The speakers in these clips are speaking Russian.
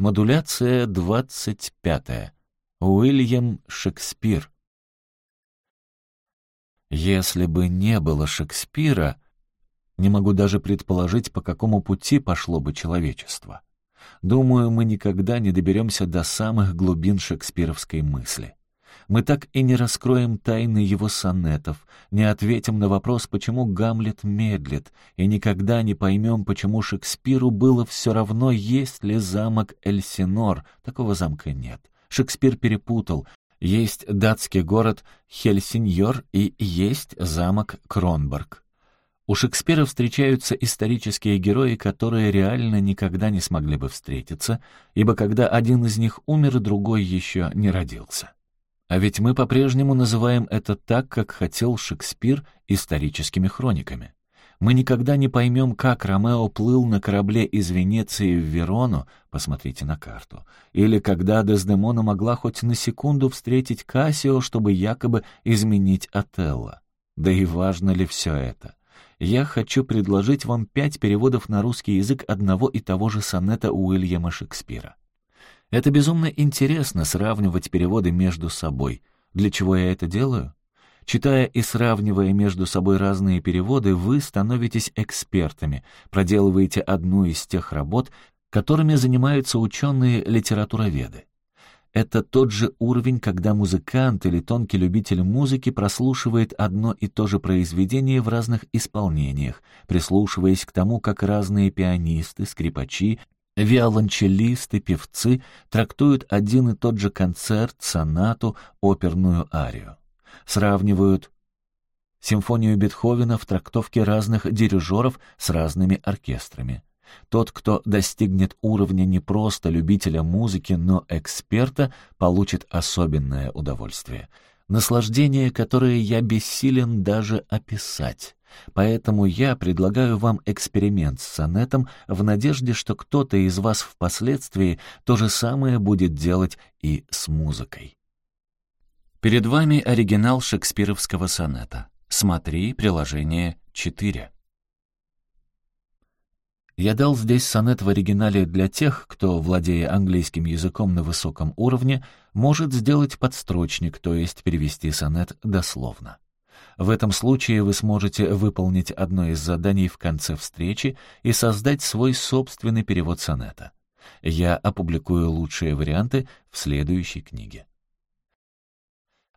Модуляция 25. Уильям Шекспир. Если бы не было Шекспира, не могу даже предположить, по какому пути пошло бы человечество. Думаю, мы никогда не доберемся до самых глубин шекспировской мысли мы так и не раскроем тайны его сонетов, не ответим на вопрос, почему Гамлет медлит, и никогда не поймем, почему Шекспиру было все равно, есть ли замок Эльсинор. Такого замка нет. Шекспир перепутал. Есть датский город Хельсиньор и есть замок Кронберг. У Шекспира встречаются исторические герои, которые реально никогда не смогли бы встретиться, ибо когда один из них умер, другой еще не родился. А ведь мы по-прежнему называем это так, как хотел Шекспир историческими хрониками. Мы никогда не поймем, как Ромео плыл на корабле из Венеции в Верону, посмотрите на карту, или когда Дездемона могла хоть на секунду встретить Кассио, чтобы якобы изменить Отелло. Да и важно ли все это? Я хочу предложить вам пять переводов на русский язык одного и того же сонета Уильяма Шекспира. Это безумно интересно сравнивать переводы между собой. Для чего я это делаю? Читая и сравнивая между собой разные переводы, вы становитесь экспертами, проделываете одну из тех работ, которыми занимаются ученые-литературоведы. Это тот же уровень, когда музыкант или тонкий любитель музыки прослушивает одно и то же произведение в разных исполнениях, прислушиваясь к тому, как разные пианисты, скрипачи Виолончелисты, певцы трактуют один и тот же концерт, сонату, оперную арию. Сравнивают симфонию Бетховена в трактовке разных дирижеров с разными оркестрами. Тот, кто достигнет уровня не просто любителя музыки, но эксперта, получит особенное удовольствие. Наслаждение, которое я бессилен даже описать. Поэтому я предлагаю вам эксперимент с сонетом в надежде, что кто-то из вас впоследствии то же самое будет делать и с музыкой. Перед вами оригинал шекспировского сонета. Смотри приложение 4. Я дал здесь сонет в оригинале для тех, кто, владея английским языком на высоком уровне, может сделать подстрочник, то есть перевести сонет дословно. В этом случае вы сможете выполнить одно из заданий в конце встречи и создать свой собственный перевод сонета. Я опубликую лучшие варианты в следующей книге.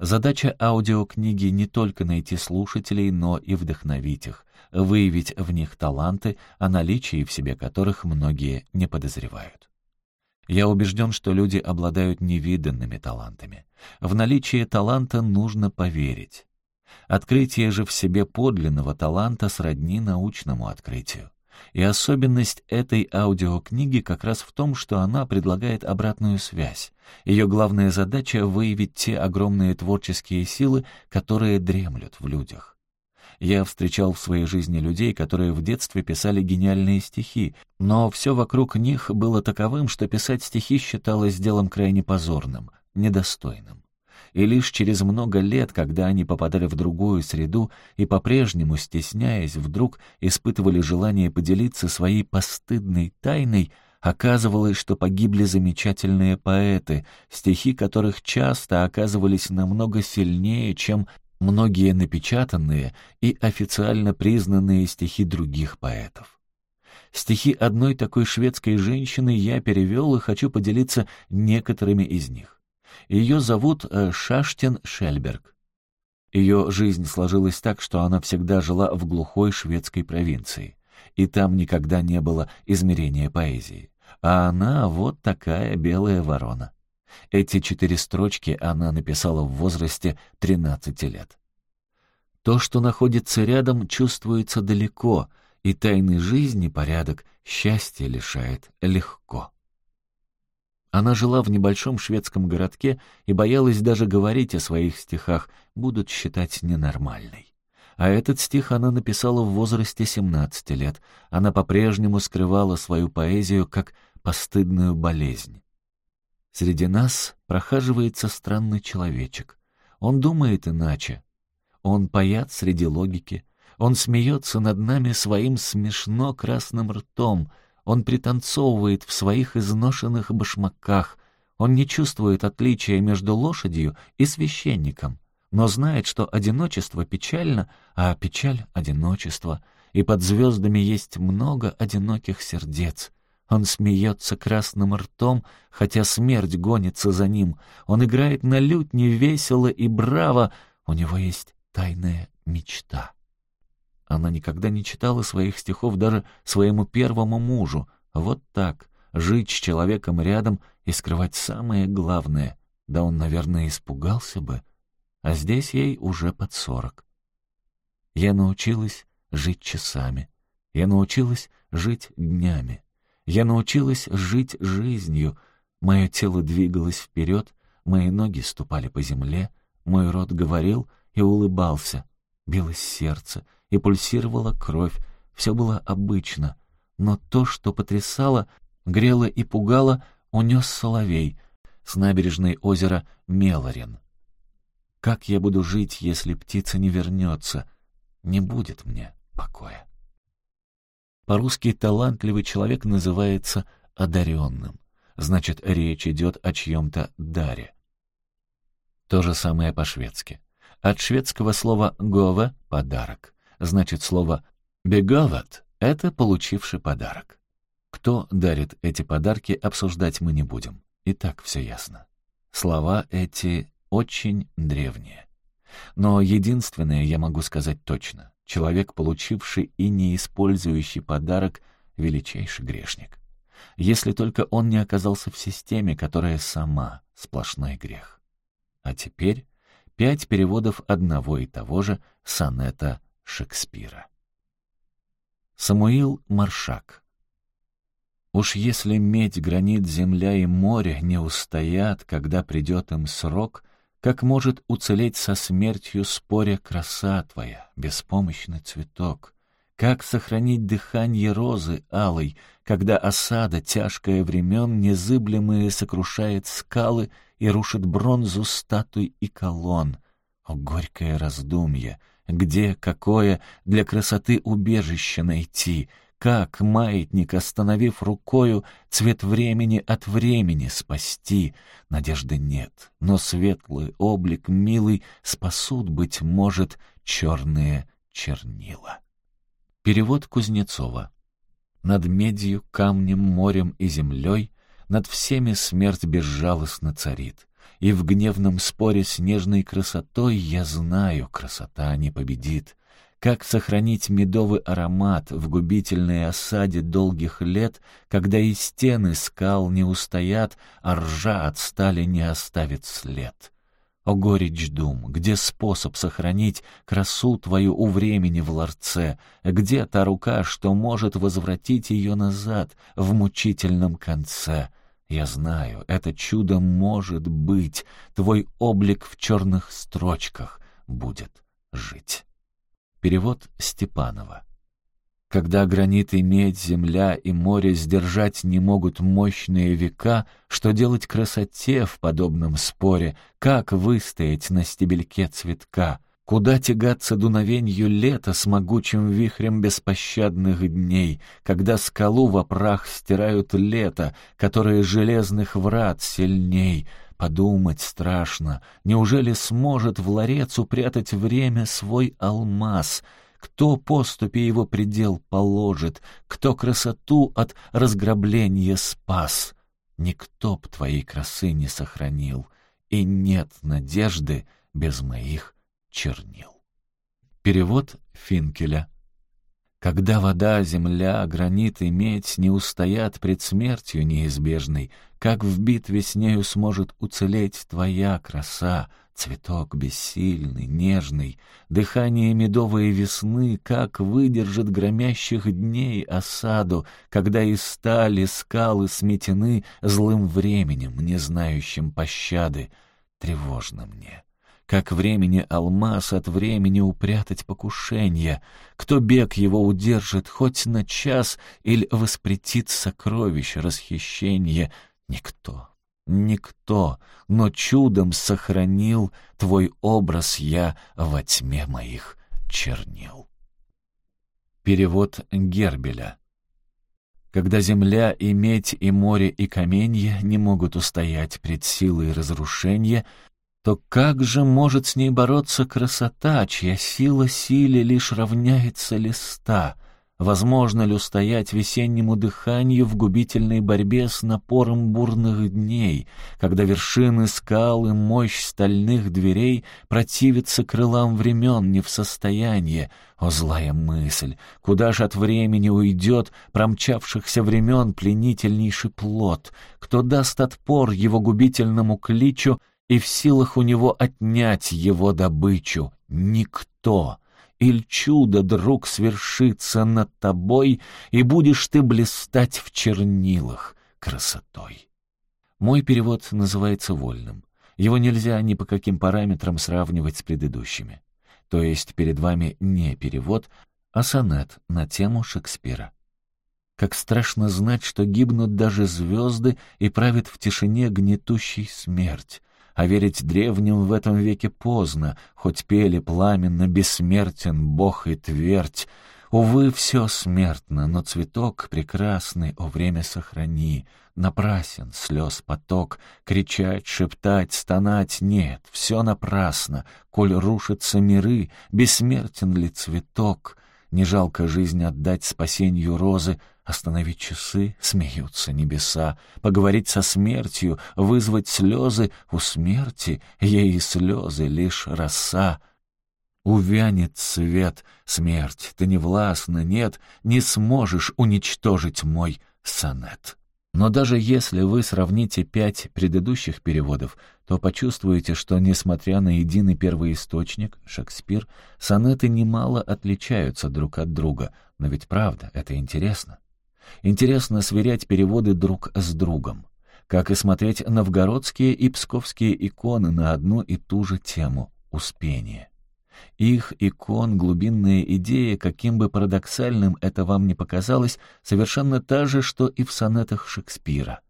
Задача аудиокниги не только найти слушателей, но и вдохновить их, выявить в них таланты, о наличии в себе которых многие не подозревают. Я убежден, что люди обладают невиданными талантами. В наличие таланта нужно поверить. Открытие же в себе подлинного таланта сродни научному открытию. И особенность этой аудиокниги как раз в том, что она предлагает обратную связь. Ее главная задача — выявить те огромные творческие силы, которые дремлют в людях. Я встречал в своей жизни людей, которые в детстве писали гениальные стихи, но все вокруг них было таковым, что писать стихи считалось делом крайне позорным, недостойным и лишь через много лет, когда они попадали в другую среду и по-прежнему, стесняясь, вдруг испытывали желание поделиться своей постыдной тайной, оказывалось, что погибли замечательные поэты, стихи которых часто оказывались намного сильнее, чем многие напечатанные и официально признанные стихи других поэтов. Стихи одной такой шведской женщины я перевел и хочу поделиться некоторыми из них. Ее зовут э, Шаштин Шельберг. Ее жизнь сложилась так, что она всегда жила в глухой шведской провинции, и там никогда не было измерения поэзии. А она вот такая белая ворона. Эти четыре строчки она написала в возрасте 13 лет. То, что находится рядом, чувствуется далеко, и тайны жизни порядок счастье лишает легко. Она жила в небольшом шведском городке и боялась даже говорить о своих стихах, будут считать ненормальной. А этот стих она написала в возрасте 17 лет. Она по-прежнему скрывала свою поэзию как постыдную болезнь. Среди нас прохаживается странный человечек. Он думает иначе. Он паят среди логики. Он смеется над нами своим смешно красным ртом. Он пританцовывает в своих изношенных башмаках. Он не чувствует отличия между лошадью и священником, но знает, что одиночество печально, а печаль — одиночество, и под звездами есть много одиноких сердец. Он смеется красным ртом, хотя смерть гонится за ним. Он играет на лютне весело и браво. У него есть тайная мечта. Она никогда не читала своих стихов даже своему первому мужу. Вот так, жить с человеком рядом и скрывать самое главное. Да он, наверное, испугался бы. А здесь ей уже под сорок. Я научилась жить часами. Я научилась жить днями. Я научилась жить жизнью. Мое тело двигалось вперед, мои ноги ступали по земле, мой рот говорил и улыбался. Билось сердце, и пульсировала кровь. Все было обычно. Но то, что потрясало, грело и пугало, унес соловей с набережной озера Мелорин. Как я буду жить, если птица не вернется? Не будет мне покоя. По-русски талантливый человек называется одаренным. Значит, речь идет о чьем-то даре. То же самое по-шведски. От шведского слова «гова» — подарок. Значит, слово «беговат» — это получивший подарок. Кто дарит эти подарки, обсуждать мы не будем. И так все ясно. Слова эти очень древние. Но единственное я могу сказать точно. Человек, получивший и не использующий подарок, — величайший грешник. Если только он не оказался в системе, которая сама сплошной грех. А теперь пять переводов одного и того же сонета Шекспира. Самуил Маршак Уж если медь, гранит, земля и море не устоят, когда придет им срок, как может уцелеть со смертью споря краса твоя, беспомощный цветок? Как сохранить дыхание розы алой, когда осада, тяжкая времен, незыблемые сокрушает скалы и рушит бронзу статуй и колонн? О, горькое раздумье! Где, какое для красоты убежище найти — как маятник, остановив рукою, цвет времени от времени спасти? Надежды нет, но светлый облик милый спасут, быть может, черные чернила. Перевод Кузнецова. Над медью, камнем, морем и землей над всеми смерть безжалостно царит. И в гневном споре с нежной красотой я знаю, красота не победит. Как сохранить медовый аромат в губительной осаде долгих лет, когда и стены скал не устоят, а ржа от стали не оставит след? О горечь дум, где способ сохранить красу твою у времени в ларце? Где та рука, что может возвратить ее назад в мучительном конце? Я знаю, это чудо может быть, твой облик в черных строчках будет жить. Перевод Степанова. Когда гранит и медь, земля и море сдержать не могут мощные века, что делать красоте в подобном споре, как выстоять на стебельке цветка, куда тягаться дуновенью лета с могучим вихрем беспощадных дней, когда скалу во прах стирают лето, которые железных врат сильней — Подумать страшно, неужели сможет в ларец упрятать время свой алмаз? Кто поступи его предел положит, кто красоту от разграбления спас? Никто б твоей красы не сохранил, и нет надежды без моих чернил. Перевод Финкеля когда вода, земля, гранит и медь не устоят пред смертью неизбежной, как в битве с нею сможет уцелеть твоя краса, цветок бессильный, нежный, дыхание медовой весны, как выдержит громящих дней осаду, когда и стали скалы сметены злым временем, не знающим пощады, тревожно мне как времени алмаз от времени упрятать покушение, кто бег его удержит хоть на час или воспретит сокровищ расхищение, никто, никто, но чудом сохранил твой образ я во тьме моих чернил. Перевод Гербеля когда земля и медь и море и каменье не могут устоять пред силой разрушения, то как же может с ней бороться красота, чья сила силе лишь равняется листа — Возможно ли устоять весеннему дыханию в губительной борьбе с напором бурных дней, когда вершины скал и мощь стальных дверей противятся крылам времен не в состоянии? О, злая мысль! Куда ж от времени уйдет промчавшихся времен пленительнейший плод? Кто даст отпор его губительному кличу и в силах у него отнять его добычу? Никто! Иль чудо, друг, свершится над тобой, И будешь ты блистать в чернилах красотой. Мой перевод называется вольным. Его нельзя ни по каким параметрам сравнивать с предыдущими. То есть перед вами не перевод, а сонет на тему Шекспира. Как страшно знать, что гибнут даже звезды и правит в тишине гнетущий смерть, а верить древним в этом веке поздно, хоть пели пламенно «Бессмертен Бог и твердь». Увы, все смертно, но цветок прекрасный, о время сохрани. Напрасен слез поток, кричать, шептать, стонать нет, все напрасно. Коль рушатся миры, бессмертен ли цветок? Не жалко жизнь отдать спасению розы, Остановить часы, смеются небеса, Поговорить со смертью, вызвать слезы У смерти, ей слезы лишь роса. Увянет свет, смерть, ты не властна, нет, Не сможешь уничтожить мой сонет. Но даже если вы сравните пять предыдущих переводов, то почувствуете, что, несмотря на единый первоисточник, Шекспир, сонеты немало отличаются друг от друга, но ведь правда, это интересно. Интересно сверять переводы друг с другом, как и смотреть новгородские и псковские иконы на одну и ту же тему — Успение. Их икон глубинная идея, каким бы парадоксальным это вам ни показалось, совершенно та же, что и в сонетах Шекспира.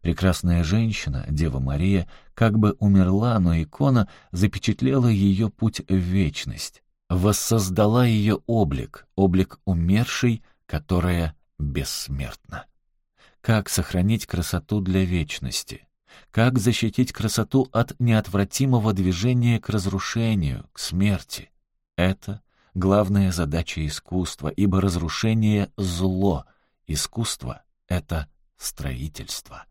Прекрасная женщина, Дева Мария, как бы умерла, но икона запечатлела ее путь в вечность, воссоздала ее облик, облик умершей, которая бессмертна. Как сохранить красоту для вечности? Как защитить красоту от неотвратимого движения к разрушению, к смерти? Это главная задача искусства, ибо разрушение — зло, искусство — это строительство.